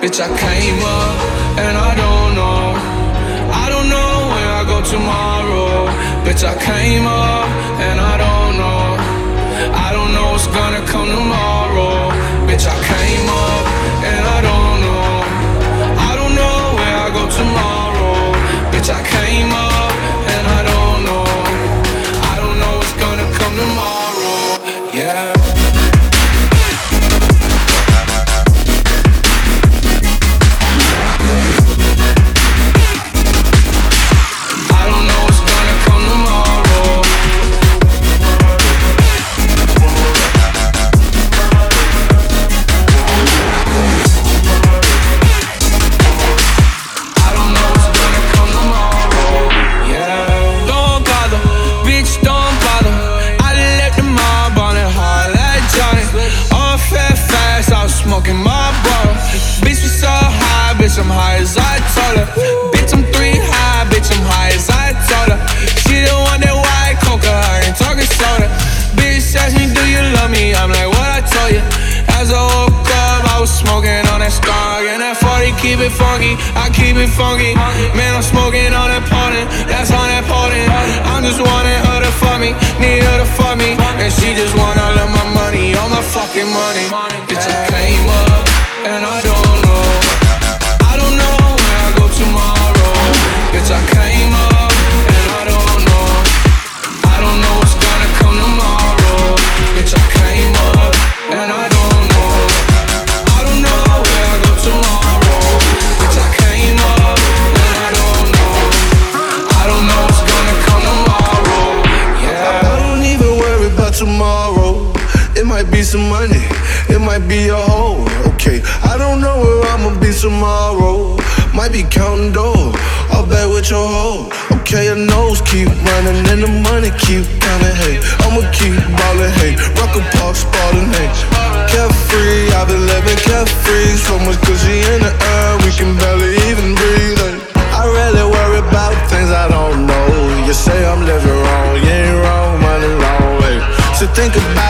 Bitch, I came up and I don't know. I don't know where I go tomorrow. Bitch, I came up as I told her. Bitch, I'm three high, bitch, I'm high as I told her. She the one that white coca, I ain't talking soda. Bitch asked me, do you love me? I'm like, what I told you. As I woke up, I was smoking on that skunk and that 40 keep it funky. I keep it funky. Man, I'm smoking on that potent. That's on that potent. I'm just wanting her to fuck me, need her to fuck me, and she just want all of my money, all my fucking money. Bitch, I came up tomorrow. It might be some money, it might be a hole. Okay, I don't know where I'ma be tomorrow. Might be counting dough, I'll bet with your hoe. Okay, your nose keep running and the money keep counting. Hey, I'ma keep ballin'. Hey, rock a park, spalding. Hey, carefree, I've been living carefree. So much cushy in the air, think about